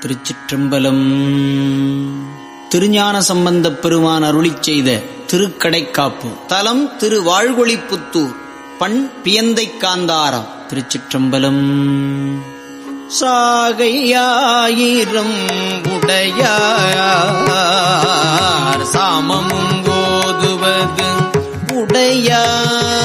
திருச்சிற்றம்பலம். திருஞான சம்பந்தப் பெருமான் அருளி செய்த திருக்கடைக்காப்பு. தலம் திரு வாழ்கொழிப்புத்தூர் பண் பியந்தை காந்தாரம் திருச்சிற்றம்பலம். சாகையாயிரம் உடையார். சாமமும் போதுவது உடையார்.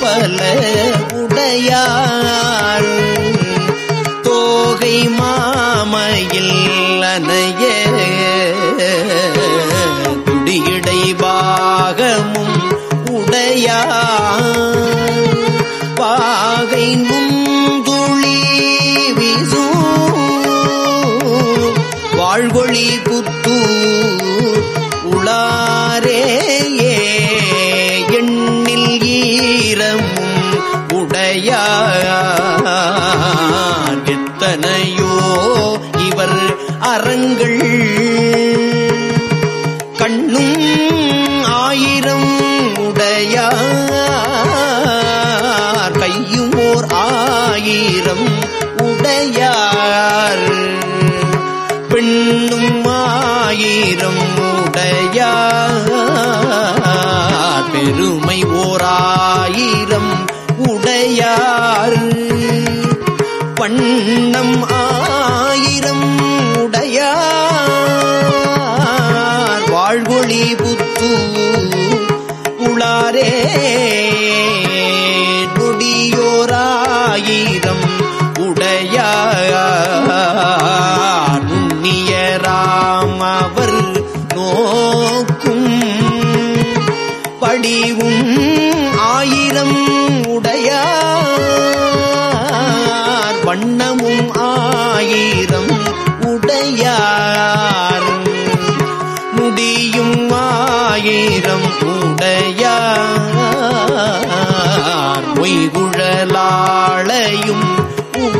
பல பல உடையார் தோகை மாமையில் அனைய குடியடை பாகமும் உடையார் பாகை முந்துளி வீசும் வாழ்கொழி புத்து உளாரே எண்ணில் ஈரமும் உடையார் எத்தனையோ இவர் அறங்கள். கண்ணும் ஆயிரம் உடையார் உளாரே. நொடியோராயிரம் உடையார். நுண்ணியராம் அவர் நோக்கும் படிவும் ஆயிரம் உடையார்.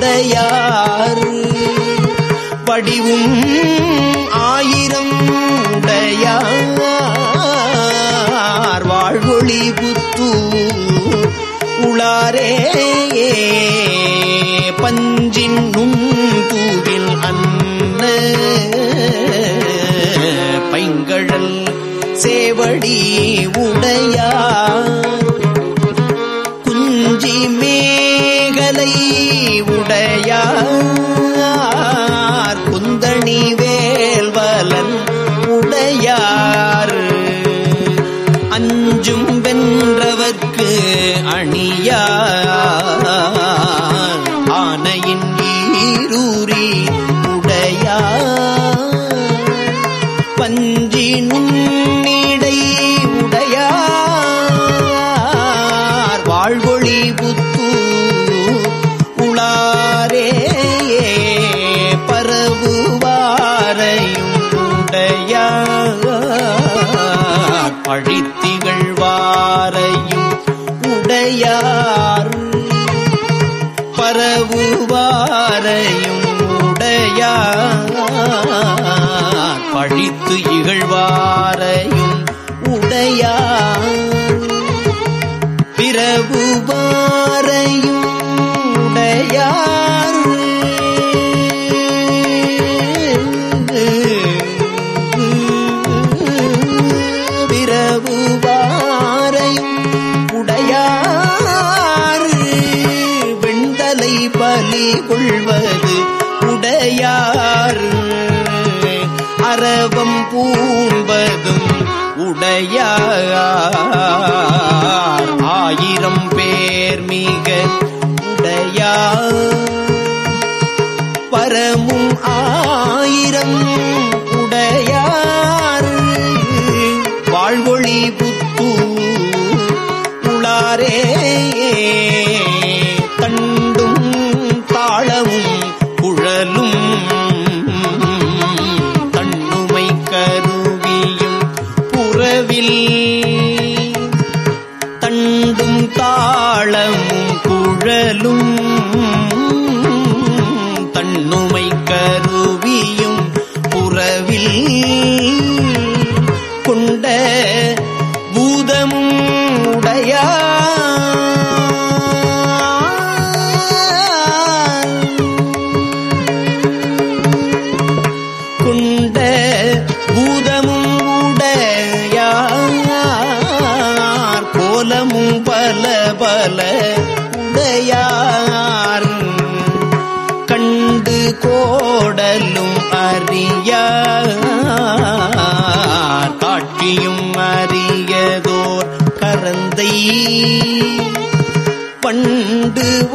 உடையார் வடிவும் ஆயிரம் உடையார். வாழ்வொளி புத்து உளாரே பஞ்சின் நுண்தூவில் அன்ன பைங்கழல் சேவடி உடையார். குஞ்சி மேகலை உடையார் குந்தணி வேல்வலன் உடையார் அஞ்சும் வென்றவர்க்கு அணியார். ஆனையின் உடையார் பழித்திகழ்வாரையும் உடையார் பரவுவாரையும் உடையார். பழித்து இகழ்வார். அரவம் பூண்பதும் உடைய ஆயிரம் பேர் மிக உடைய பரமும் ஆயிரம் உடையார். வாழ்வொழி புத்து உளாரே கோலமும் பல பல உடையார். கண்டு கோடலும் அறியார். காட்சியும் அறியதோர் கரந்தை. பண்டு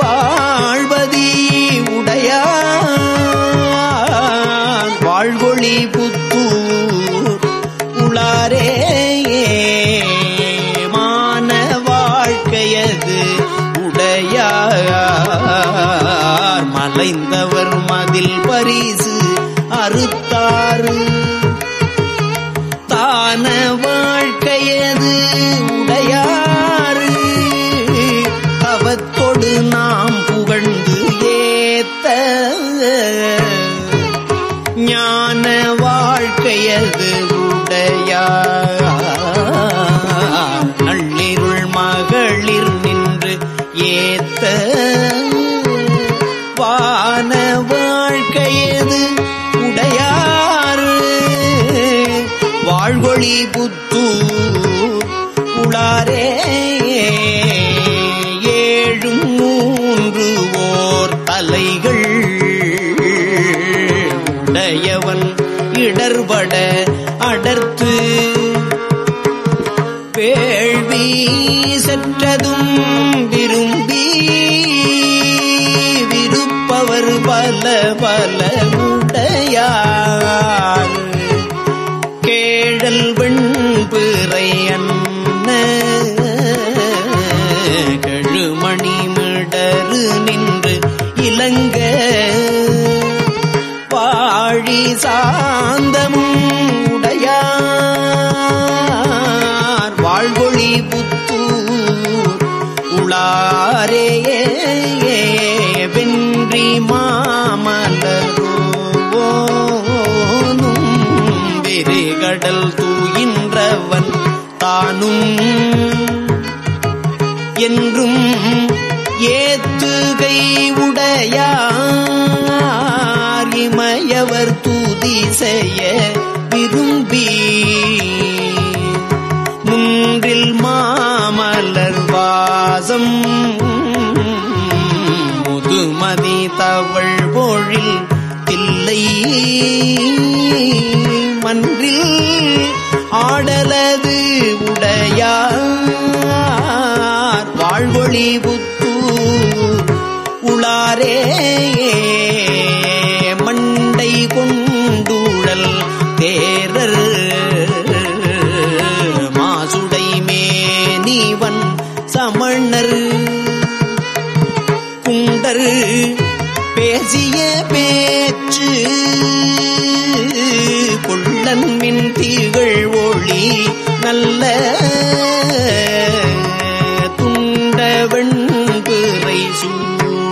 வான வாழ்க்கையது உடையாறு. வாழ்வொளி புத்து உளாரே ஏழும் மூன்று ஓர் தலைகள். உடையவன் இடர்பட அடர்த்து. வேள்வி செற்றதும் பல உடையா கடல் தூயின்றவன் தானும். என்றும் ஏத்துகை உடையார் இமயவர் தூதி செய்ய விரும்பி. முன்றில் மாமலர் வாசம்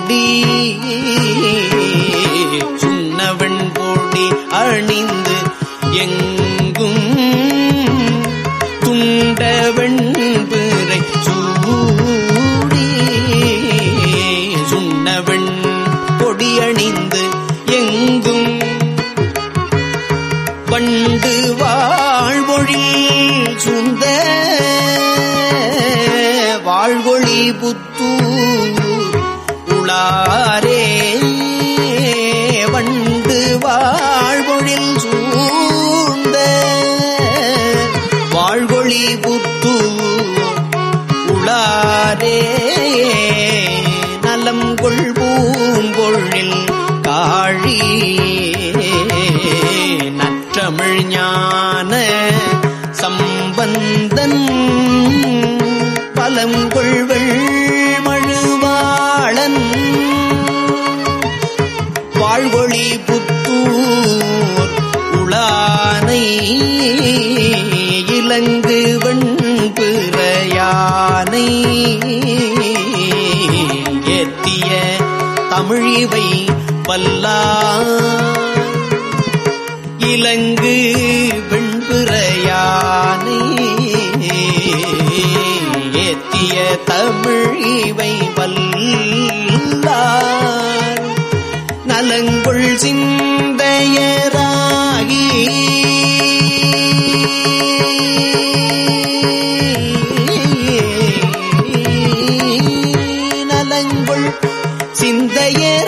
சூடி சுண்ணவன் பொடி அணிந்து எங்கும் துண்டவன் பிறை சூடி. சுண்ணவன் பொடி அணிந்து எங்கும் பண்டு வாழ்வொழி சுந்த. வாழ்வொழி புத்த வாழ்வொளி புத்தூர் உளானை இலங்கு வெண்பிறையானை ஏத்திய தமிழிவை வல்லார் இலங்கு வெண்பிறையானை ஏத்திய தமிழ்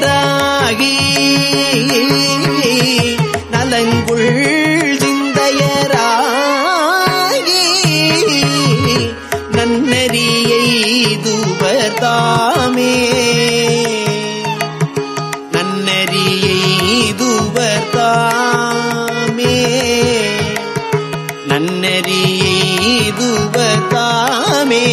சிந்தையராகி நலங்குள் சிந்தையராகி நன்னறியை துவர்தாமே நன்னறியை துவர்தாமே நன்னறியை துவர்தாமே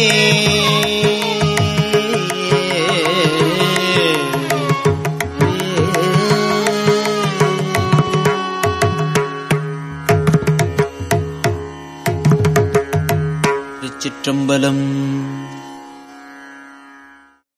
திருச்சிற்றம்பலம்